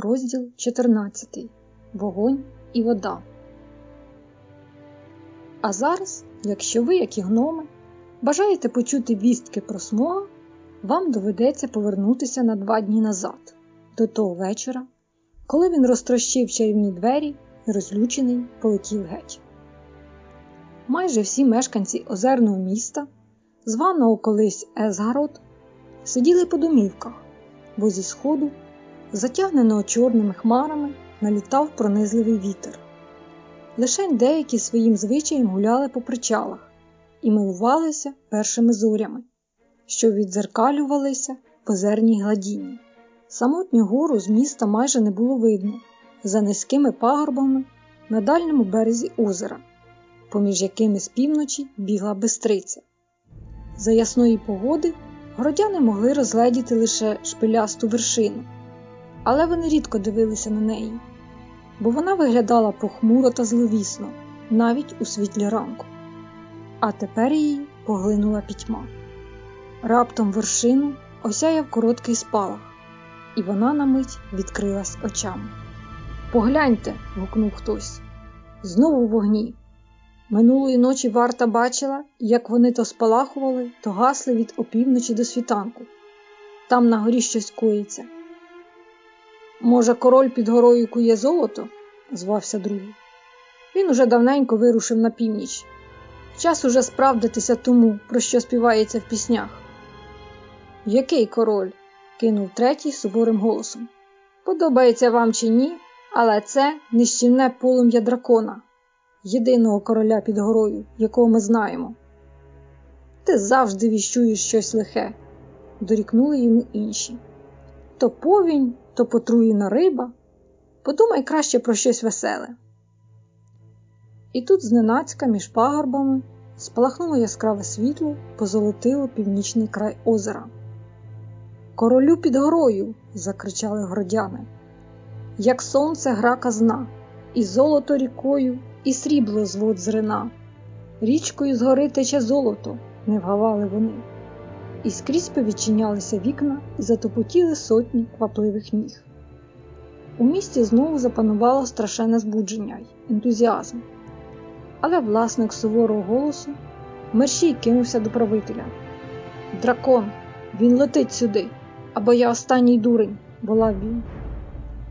Розділ 14. Вогонь і вода. А зараз, якщо ви, як і гноми, бажаєте почути вістки про смога, вам доведеться повернутися на два дні назад, до того вечора, коли він розтрощив чарівні двері і розлючений полетів геть. Майже всі мешканці озерного міста, званого колись Есгарод, сиділи по домівках, бо зі сходу затягненого чорними хмарами, налітав пронизливий вітер. Лише деякі своїм звичаєм гуляли по причалах і милувалися першими зорями, що відзеркалювалися в озерній гладіні. Самотню гору з міста майже не було видно за низькими пагорбами на дальньому березі озера, поміж якими з півночі бігла бистриця. За ясної погоди городяни могли розгледіти лише шпилясту вершину але вони рідко дивилися на неї, бо вона виглядала похмуро та зловісно навіть у світлі ранку. А тепер її поглинула пітьма. Раптом вершину осяяв короткий спалах, і вона на мить відкрилась очами. Погляньте, гукнув хтось. Знову вогні. Минулої ночі варта бачила, як вони то спалахували, то гасли від опівночі до світанку. Там на горі щось коїться. Може, король під горою кує золото? звався другий. Він уже давненько вирушив на північ. Час уже справдитися тому, про що співається в піснях. Який король? кинув третій суворим голосом. Подобається вам чи ні, але це нищівне полум'я дракона, єдиного короля під горою, якого ми знаємо. Ти завжди віщуєш щось лихе, дорікнули йому інші. То повінь, то потруєна риба. Подумай краще про щось веселе. І тут зненацька між пагорбами спалахнуло яскраве світло, позолотило північний край озера. Королю під горою. закричали городяни. Як сонце гра казна, і золото рікою, і срібло звод зрина. Річкою з гори тече золото, не вгавали вони і скрізь повідчинялися вікна і затопотіли сотні квапливих ніг. У місті знову запанувало страшенне збудження й ентузіазм. Але власник суворого голосу мерщій кинувся до правителя. Дракон, він летить сюди, або я останній дурень, волав він.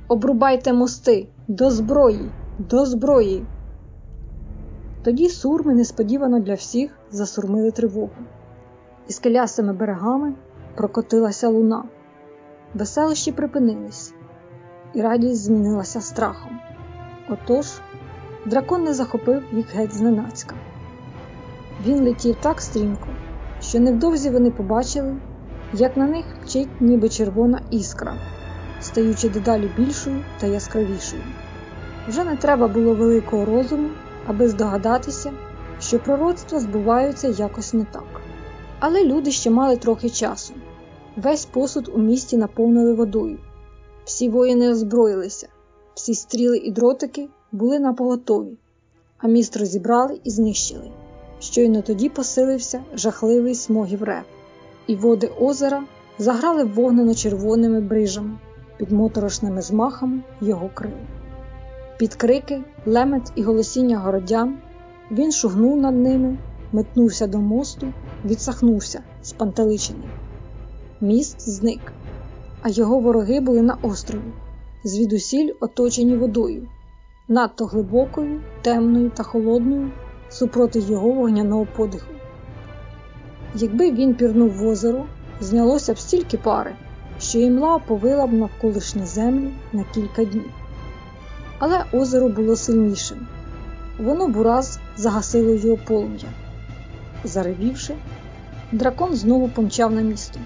Обрубайте мости до зброї, до зброї. Тоді сурми несподівано для всіх засурмили тривогу і скелястими берегами прокотилася луна. Веселощі припинились, і радість змінилася страхом. Отож, дракон не захопив їх геть зненацька. Він летів так стрімко, що невдовзі вони побачили, як на них вчить ніби червона іскра, стаючи дедалі більшою та яскравішою. Вже не треба було великого розуму, аби здогадатися, що пророцтва збуваються якось не так. Але люди ще мали трохи часу. Весь посуд у місті наповнили водою. Всі воїни озброїлися, всі стріли і дротики були на поготові, а міст розібрали і знищили. Щойно тоді посилився жахливий смогів рев, і води озера заграли вогнено-червоними брижами під моторошними змахами його крил. Під крики, лемет і голосіння городян він шугнув над ними метнувся до мосту, відсахнувся спантеличений. Міст зник, а його вороги були на острові, звідусіль оточені водою, надто глибокою, темною та холодною супроти його вогняного подиху. Якби він пірнув в озеро, знялося б стільки пари, що імла повила б навколишні землі на кілька днів. Але озеро було сильнішим, воно бураз загасило його полум'я. Заревівши, дракон знову помчав на місто.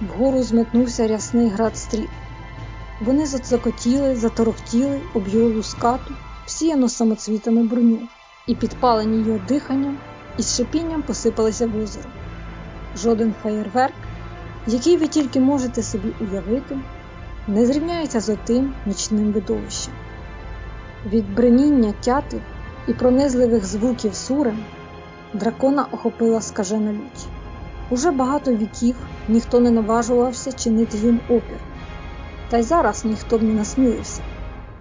Вгору зметнувся рясний град стріл. Вони зацокотіли, заторохтіли, об'їли лускату, всіяно самоцвітами броню, і підпалені його диханням і з шипінням посипалися в озеро. Жоден феєрверк, який ви тільки можете собі уявити, не зрівняється з отим нічним видовищем. Від бреніння тяти і пронизливих звуків сурем Дракона охопила скажена лють. Уже багато віків ніхто не наважувався чинити їм опір. Та й зараз ніхто б не насмілився,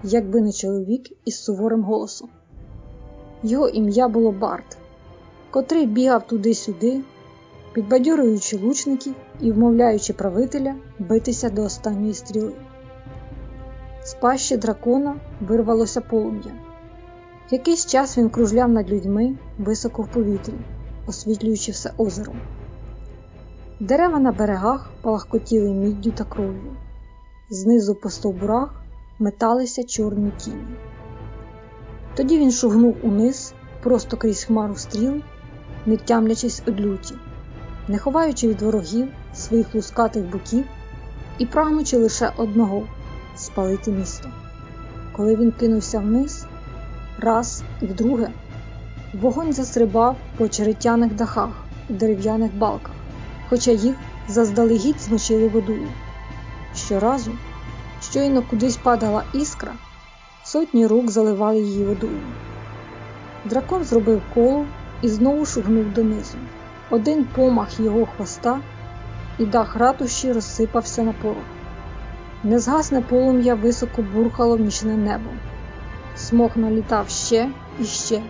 якби не чоловік із суворим голосом. Його ім'я було Барт, котрий бігав туди-сюди, підбадьорюючи лучників і вмовляючи правителя битися до останньої стріли. З пащі дракона вирвалося полум'я. Якийсь час він кружляв над людьми високо в повітрі, освітлюючи все озеро. Дерева на берегах палахкотіли міддю та кров'ю. Знизу по стовбурах металися чорні тіні. Тоді він шугнув униз, просто крізь хмару стріл, не тямлячись од люті, не ховаючи від ворогів своїх лускатих боків і прагнучи лише одного спалити місто. Коли він кинувся вниз, раз і вдруге, вогонь застрибав по очеретяних дахах і дерев'яних балках, хоча їх заздалегідь змочили водою. Щоразу, щойно кудись падала іскра, сотні рук заливали її водою. Дракон зробив коло і знову шугнув донизу. Один помах його хвоста, і дах ратуші розсипався на порох. Незгасне полум'я високо бурхало в нічне небо. Смок налітав ще і ще,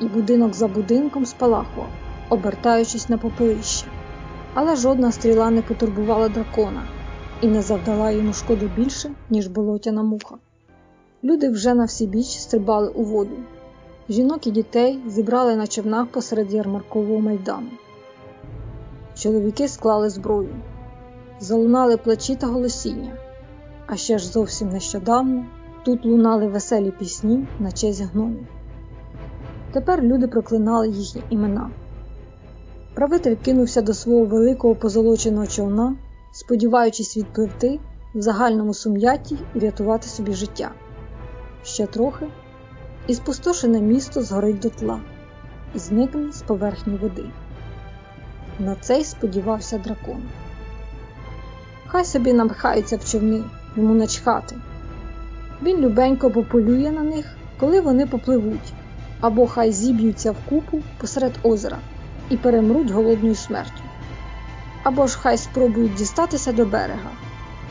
і будинок за будинком спалахував, обертаючись на попелище. Але жодна стріла не потурбувала дракона і не завдала йому шкоди більше, ніж болотяна муха. Люди вже на всі біч стрибали у воду. Жінок і дітей зібрали на човнах посеред ярмаркового майдану. Чоловіки склали зброю, залунали плачі та голосіння, а ще ж зовсім нещодавно тут лунали веселі пісні на честь гномів. Тепер люди проклинали їхні імена. Правитель кинувся до свого великого позолоченого човна, сподіваючись відпливти в загальному сум'ятті і врятувати собі життя. Ще трохи, і спустошене місто згорить дотла і зникне з поверхні води. На це й сподівався дракон. Хай собі намхаються в човни, йому начхати. Він любенько пополює на них, коли вони попливуть, або хай зіб'ються в купу посеред озера і перемруть голодною смертю. Або ж хай спробують дістатися до берега.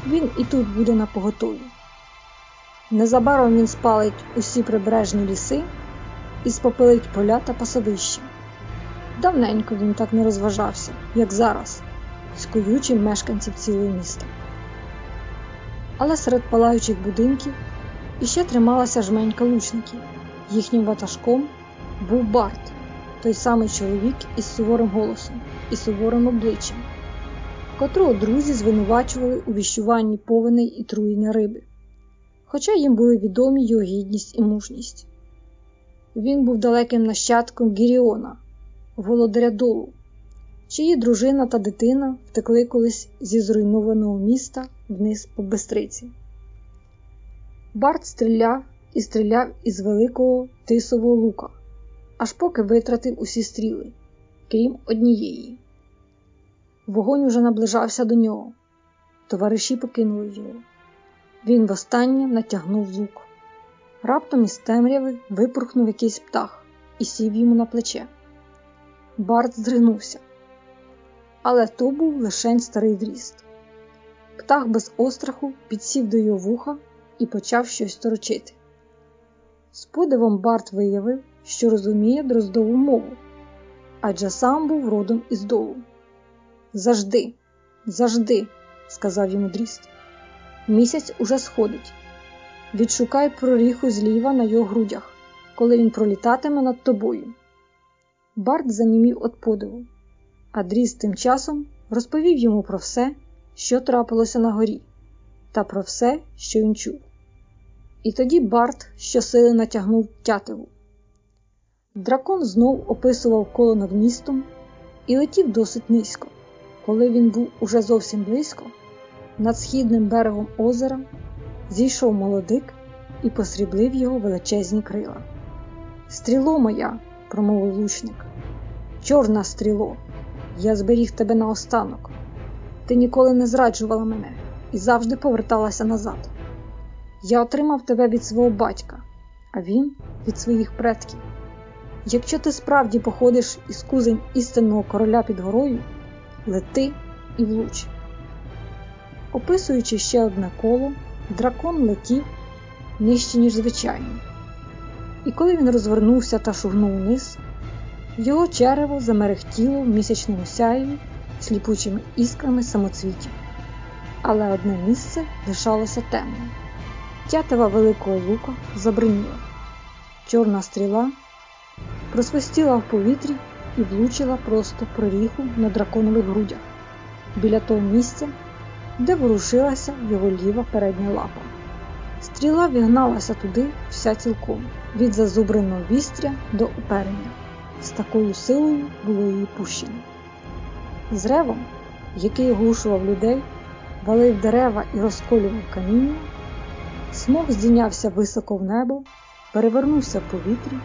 Він і тут буде на поготові. Незабаром він спалить усі прибережні ліси і спопилить поля та пасовища. Давненько він так не розважався, як зараз, скуючи мешканців цілого міста. Але серед палаючих будинків іще трималася жменька лучників. Їхнім ватажком був Барт, той самий чоловік із суворим голосом і суворим обличчям, котрого друзі звинувачували у віщуванні повеней і труєння риби хоча їм були відомі його гідність і мужність. Він був далеким нащадком Гіріона, володаря долу, чиї дружина та дитина втекли колись зі зруйнованого міста вниз по Бестриці. Барт стріляв і стріляв із великого тисового лука, аж поки витратив усі стріли, крім однієї. Вогонь уже наближався до нього. Товариші покинули його. Він востаннє натягнув лук. Раптом із темряви випорхнув якийсь птах і сів йому на плече. Барт здригнувся. Але то був лишень старий дріст. Птах без остраху підсів до його вуха і почав щось торочити. З подивом Барт виявив, що розуміє дроздову мову, адже сам був родом із долу. Завжди, завжди, сказав йому дріст. Місяць уже сходить. Відшукай проріху зліва на його грудях, коли він пролітатиме над тобою. Барт занімів від подиву, а дріз тим часом розповів йому про все, що трапилося на горі, та про все, що він чув. І тоді Барт щосили натягнув тятиву. Дракон знов описував коло над містом і летів досить низько. Коли він був уже зовсім близько, над східним берегом озера зійшов молодик і посріблив його величезні крила. Стріло моя, промовив лучник, чорна стріло, я зберіг тебе наостанок. Ти ніколи не зраджувала мене і завжди поверталася назад. Я отримав тебе від свого батька, а він від своїх предків. Якщо ти справді походиш із кузень істинного короля під горою, лети і влуч. Описуючи ще одне коло, дракон летів нижче, ніж звичайно. І коли він розвернувся та шугнув вниз, його черево замерехтіло в місячному сяєві сліпучими іскрами самоцвітів. Але одне місце лишалося темним. Тятива великого лука забриніла. Чорна стріла просвистіла в повітрі і влучила просто проріху на драконових грудях біля того місця, де ворушилася його ліва передня лапа. Стріла вігналася туди вся цілком, від зазубреного вістря до уперення. З такою силою було її пущено. З ревом, який оглушував людей, валив дерева і розколював каміння, смог здійнявся високо в небо, перевернувся в повітрі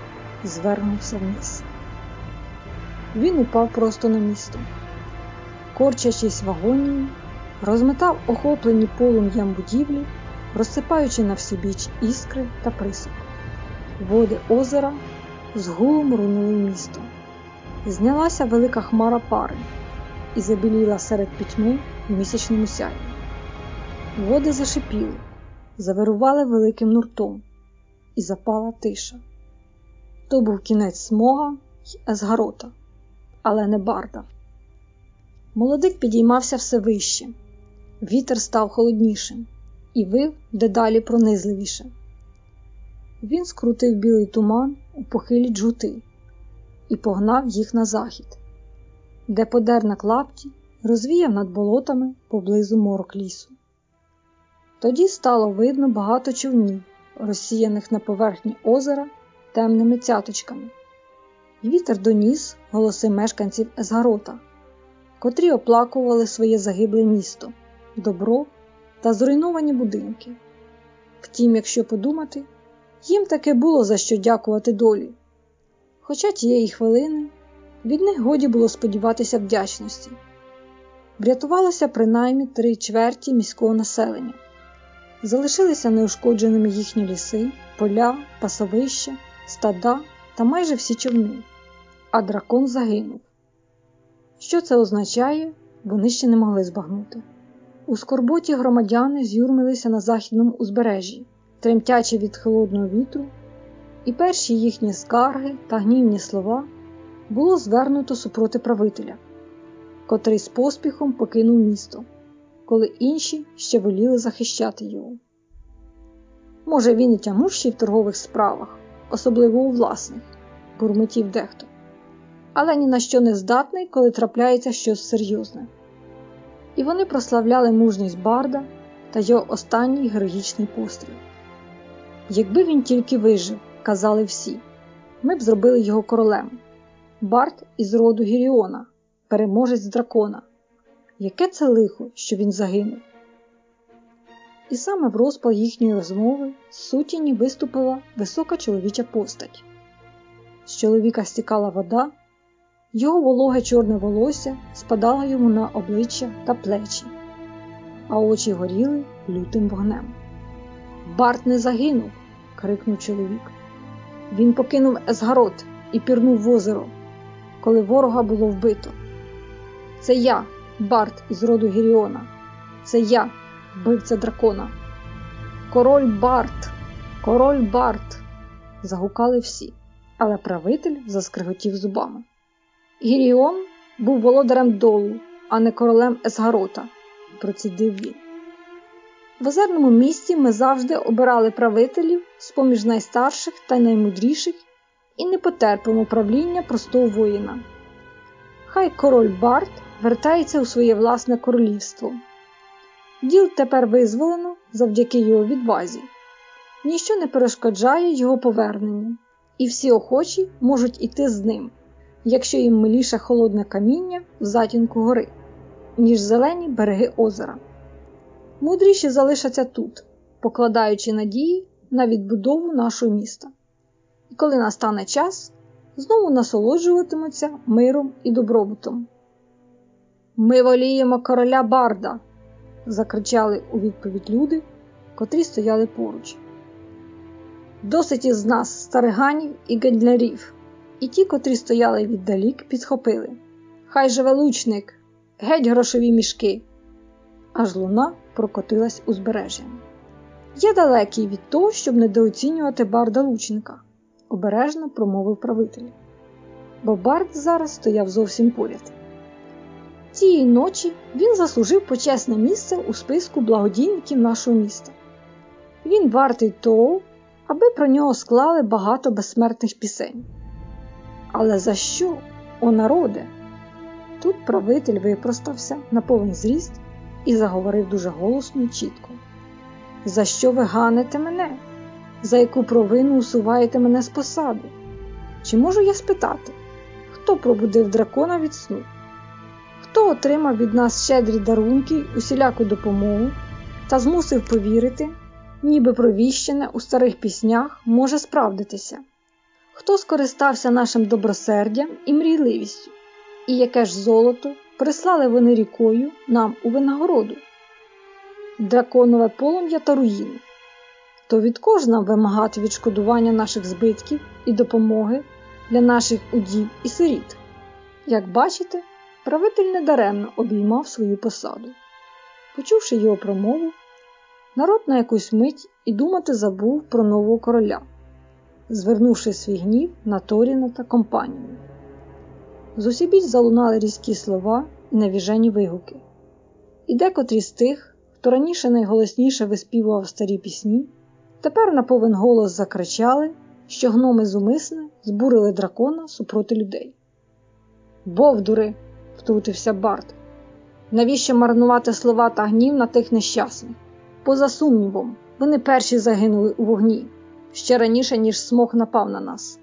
звернувся вниз. Він упав просто на місто, корчачись в агонії, розметав охоплені полум'ям будівлі, розсипаючи на всі біч іскри та присуп. Води озера з гулом рунули місто. Знялася велика хмара пари і забіліла серед пітьми в місячному сяйві. Води зашипіли, завирували великим нуртом, і запала тиша. То був кінець смога й Есгарота, але не барда. Молодик підіймався все вище, вітер став холоднішим і вив дедалі пронизливіше. Він скрутив білий туман у похилі джгути і погнав їх на захід, де подер на клапті розвіяв над болотами поблизу морок лісу. Тоді стало видно багато човнів, розсіяних на поверхні озера темними цяточками. Вітер доніс голоси мешканців Есгарота, котрі оплакували своє загибле місто, добро та зруйновані будинки. Втім, якщо подумати, їм таки було за що дякувати долі. Хоча тієї хвилини від них годі було сподіватися вдячності. Врятувалося принаймні три чверті міського населення, залишилися неушкодженими їхні ліси, поля, пасовища, стада та майже всі човни, а дракон загинув. Що це означає, вони ще не могли збагнути. У скорботі громадяни з'юрмилися на західному узбережжі, тремтячи від холодного вітру, і перші їхні скарги та гнівні слова було звернуто супроти правителя, котрий з поспіхом покинув місто, коли інші ще воліли захищати його. Може, він і тямущий в торгових справах, особливо у власних, бурмотів дехто, але ні на що не здатний, коли трапляється щось серйозне. І вони прославляли мужність Барда та його останній героїчний постріл. Якби він тільки вижив, казали всі, ми б зробили його королем. Бард із роду Гіріона, переможець дракона. Яке це лихо, що він загинув? І саме в розпал їхньої розмови з сутіні виступила висока чоловіча постать. З чоловіка стікала вода, його вологе чорне волосся спадало йому на обличчя та плечі, а очі горіли лютим вогнем. Барт не загинув, крикнув чоловік. Він покинув Есгарот і пірнув в озеро, коли ворога було вбито. Це я, Барт із роду Гіріона. Це я, вбивця дракона. Король Барт, король Барт. загукали всі, але правитель заскриготів зубами. Гіріон був володарем долу, а не королем Есгарота, процідив він. В озерному місті ми завжди обирали правителів з поміж найстарших та наймудріших і не потерпимо правління простого воїна. Хай король Барт вертається у своє власне королівство. Діл тепер визволено завдяки його відвазі. Ніщо не перешкоджає його поверненню, і всі охочі можуть іти з ним, якщо їм миліше холодне каміння в затінку гори, ніж зелені береги озера. Мудріші залишаться тут, покладаючи надії на відбудову нашого міста. І коли настане час, знову насолоджуватимуться миром і добробутом. Ми воліємо короля Барда, закричали у відповідь люди, котрі стояли поруч. Досить із нас стариганів і гендлярів, і ті, котрі стояли віддалік, підхопили. Хай живе лучник, геть грошові мішки. аж луна прокотилась узбережжям. Я далекий від того, щоб недооцінювати барда лучника, обережно промовив правитель. Бо бард зараз стояв зовсім поряд. Тієї ночі він заслужив почесне місце у списку благодійників нашого міста. Він вартий того, аби про нього склали багато безсмертних пісень. Але за що, о народе? Тут правитель випростався на повний зріст і заговорив дуже голосно і чітко. За що ви ганите мене? За яку провину усуваєте мене з посади? Чи можу я спитати, хто пробудив дракона від сну? Хто отримав від нас щедрі дарунки, усіляку допомогу та змусив повірити, ніби провіщене у старих піснях може справдитися? Хто скористався нашим добросердям і мрійливістю, і яке ж золото прислали вони рікою нам у винагороду? Драконове полум'я та руїни. То від кожна вимагати відшкодування наших збитків і допомоги для наших удів і сиріт. Як бачите, правитель недаремно обіймав свою посаду. Почувши його промову, народ на якусь мить і думати забув про нового короля, звернувши свій гнів на Торіна та компанію. Зусібіч залунали різкі слова і навіжені вигуки, і декотрі з тих, хто раніше найголосніше виспівував старі пісні, тепер на повен голос закричали, що гноми зумисне збурили дракона супроти людей. Бовдури! Втрутився Барт. Навіщо марнувати слова та гнів на тих нещасних? Поза сумнівом, вони перші загинули у вогні ще раніше, ніж смог напав на нас.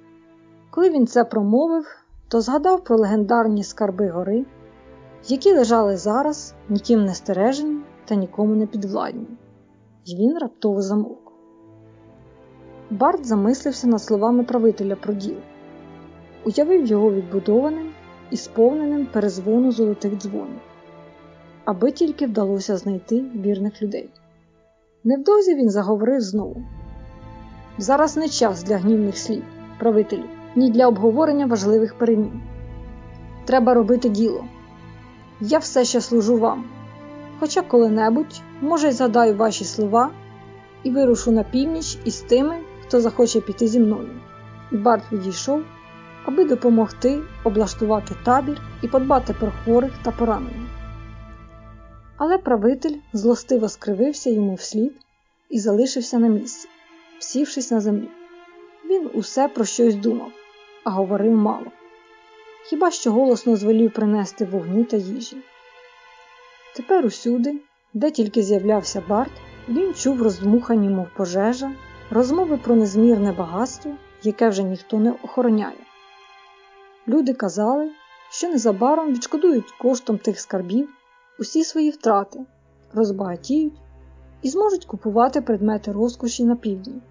Коли він це промовив, то згадав про легендарні скарби гори, які лежали зараз, ніким не стережені та нікому не підвладні, І він раптово замовк. Барт замислився над словами правителя про діло, уявив його відбудованим і сповненим перезвону золотих дзвонів, аби тільки вдалося знайти вірних людей. Невдовзі він заговорив знову: зараз не час для гнівних слів, правителю, ні для обговорення важливих перемін. Треба робити діло. Я все ще служу вам. Хоча коли-небудь, може, й згадаю ваші слова і вирушу на північ із тими, хто захоче піти зі мною. І Барт відійшов, аби допомогти облаштувати табір і подбати про хворих та поранених. Але правитель злостиво скривився йому вслід і залишився на місці, сівшись на землі. Він усе про щось думав, а говорив мало. Хіба що голосно звелів принести вогню та їжі. Тепер усюди, де тільки з'являвся Барт, він чув роздмухані, мов пожежа, розмови про незмірне багатство, яке вже ніхто не охороняє. Люди казали, що незабаром відшкодують коштом тих скарбів усі свої втрати, розбагатіють і зможуть купувати предмети розкоші на півдні.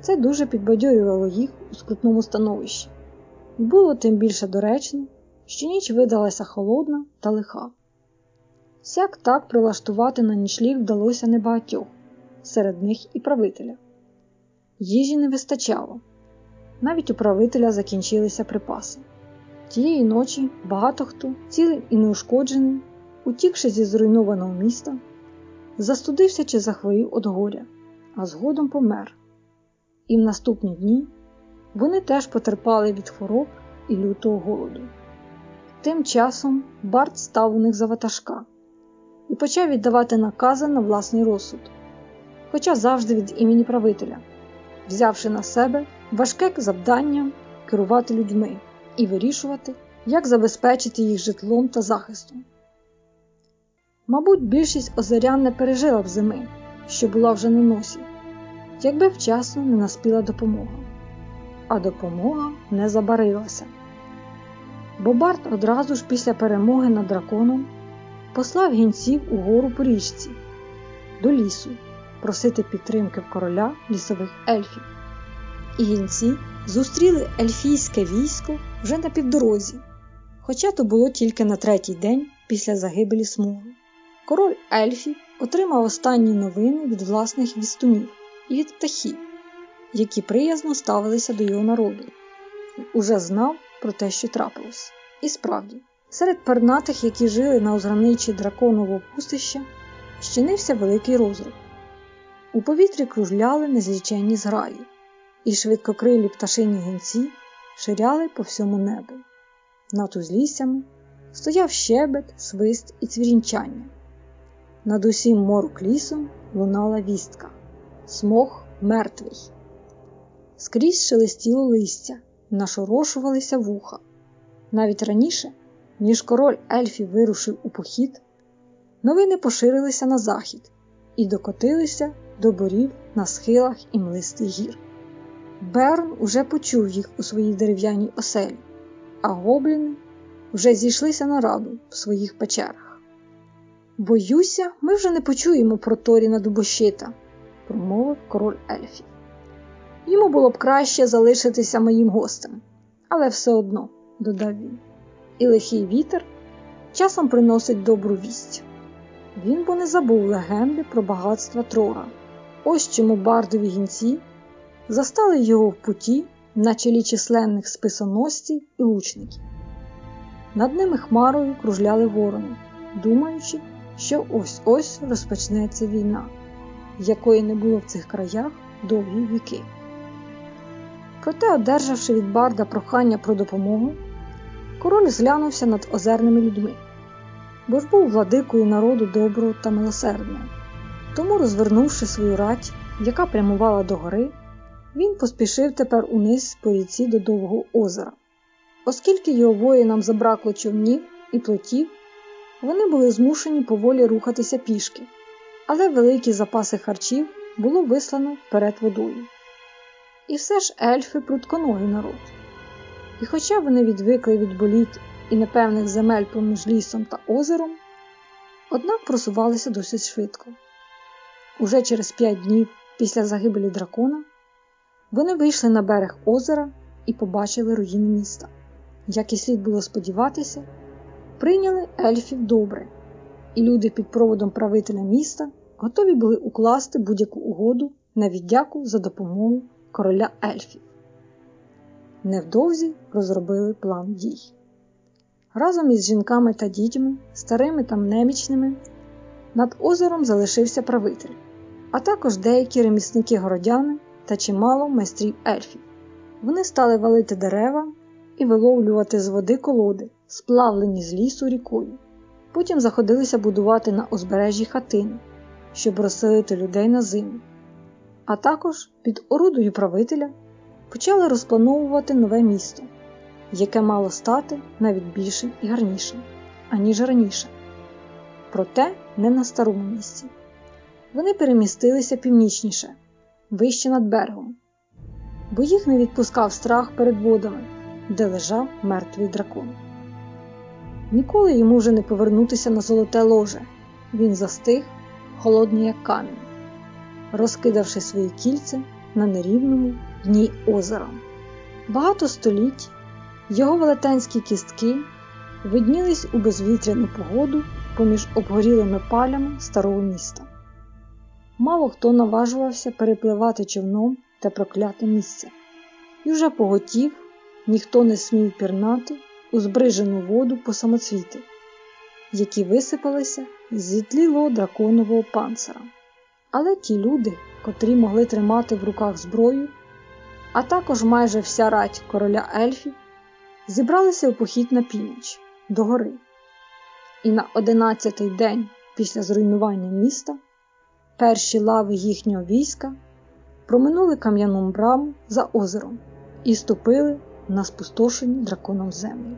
Це дуже підбадьорювало їх у скрутному становищі, і було тим більше доречно, що ніч видалася холодна та лиха. Сяк так прилаштувати на нічліг вдалося небагатьох, серед них і правителя. Їжі не вистачало, навіть у правителя закінчилися припаси. Тієї ночі багато хто, цілим і неушкоджений, утікши зі зруйнованого міста, застудився чи захворів від горя, а згодом помер. І в наступні дні вони теж потерпали від хвороб і лютого голоду. Тим часом Барт став у них за ватажка і почав віддавати накази на власний розсуд, хоча завжди від імені правителя, взявши на себе важке завдання керувати людьми і вирішувати, як забезпечити їх житлом та захистом. Мабуть, більшість озерян не пережила б зими, що була вже на носі, якби вчасно не наспіла допомога, а допомога не забарилася. Бо Барт одразу ж після перемоги над драконом послав гінців у гору по річці, до лісу, просити підтримки в короля лісових ельфів. І гінці зустріли ельфійське військо вже на півдорозі, хоча то було тільки на третій день після загибелі смуги. Король ельфів отримав останні новини від власних вістунів і від птахів, які приязно ставилися до його народу, і уже знав про те, що трапилось. І справді, серед пернатих, які жили на озграничі драконового пустища, щинився великий розрух. У повітрі кружляли незліченні зграї, і швидкокрилі пташині гінці ширяли по всьому небу. Над узліссями стояв щебет, свист і цвірінчання. Над усім морок лісом лунала вістка смог мертвий. Скрізь шелестіло листя, нашорошувалися вуха. Навіть раніше, ніж король ельфів вирушив у похід, новини поширилися на захід і докотилися до борів на схилах і млистих гір. Берн уже почув їх у своїй дерев'яній оселі, а гобліни вже зійшлися на раду в своїх печерах. Боюся, ми вже не почуємо про Торіна Дубощита, промовив король ельфів. Йому було б краще залишитися моїм гостем, але все одно, додав він, і лихий вітер часом приносить добру вість. Він бо не забув легенди про багатства Трора. Ось чому бардові гінці застали його в путі на чолі численних списоносців і лучників. Над ними хмарою кружляли ворони, думаючи, що ось ось розпочнеться війна, якої не було в цих краях довгі віки. Проте, одержавши від барда прохання про допомогу, король зглянувся над озерними людьми, бо ж був владикою народу доброго та милосердного. Тому, розвернувши свою рать, яка прямувала до гори, він поспішив тепер униз по ріці до Довгого озера. Оскільки його воїнам забракло човнів і плотів, вони були змушені поволі рухатися пішки, але великі запаси харчів було вислано перед водою. І все ж ельфи прутконогий народ. І хоча вони відвикли від боліт і непевних земель поміж лісом та озером, однак просувалися досить швидко. Уже через п'ять днів після загибелі дракона вони вийшли на берег озера і побачили руїни міста. Як і слід було сподіватися, прийняли ельфів добре, і люди під проводом правителя міста готові були укласти будь-яку угоду на віддяку за допомогу короля ельфів. Невдовзі розробили план дій. Разом із жінками та дітьми, старими та немічними, над озером залишився правитель, а також деякі ремісники городяни та чимало майстрів ельфів. Вони стали валити дерева і виловлювати з води колоди, сплавлені з лісу рікою. Потім заходилися будувати на узбережжі хатини, щоб розселити людей на зиму. А також під орудою правителя почали розплановувати нове місто, яке мало стати навіть більшим і гарнішим, аніж раніше. Проте не на старому місці. Вони перемістилися північніше, вище над берегом, бо їх не відпускав страх перед водами, де лежав мертвий дракон. Ніколи йому вже не повернутися на золоте ложе. Він застиг, холодний, як камінь, розкидавши свої кільця на нерівному дні озера. Багато століть його велетенські кістки виднілись у безвітряну погоду поміж обгорілими палями старого міста. Мало хто наважувався перепливати човном те прокляте місце, вже поготів ніхто не смів пірнати у збрижену воду по самоцвіти, які висипалися з зітлілого драконового панцира. Але ті люди, котрі могли тримати в руках зброю, а також майже вся рать короля ельфів, зібралися у похід на північ до гори. І на одинадцятий день після зруйнування міста перші лави їхнього війська проминули кам'яну браму за озером і ступили на спустошені драконом землі.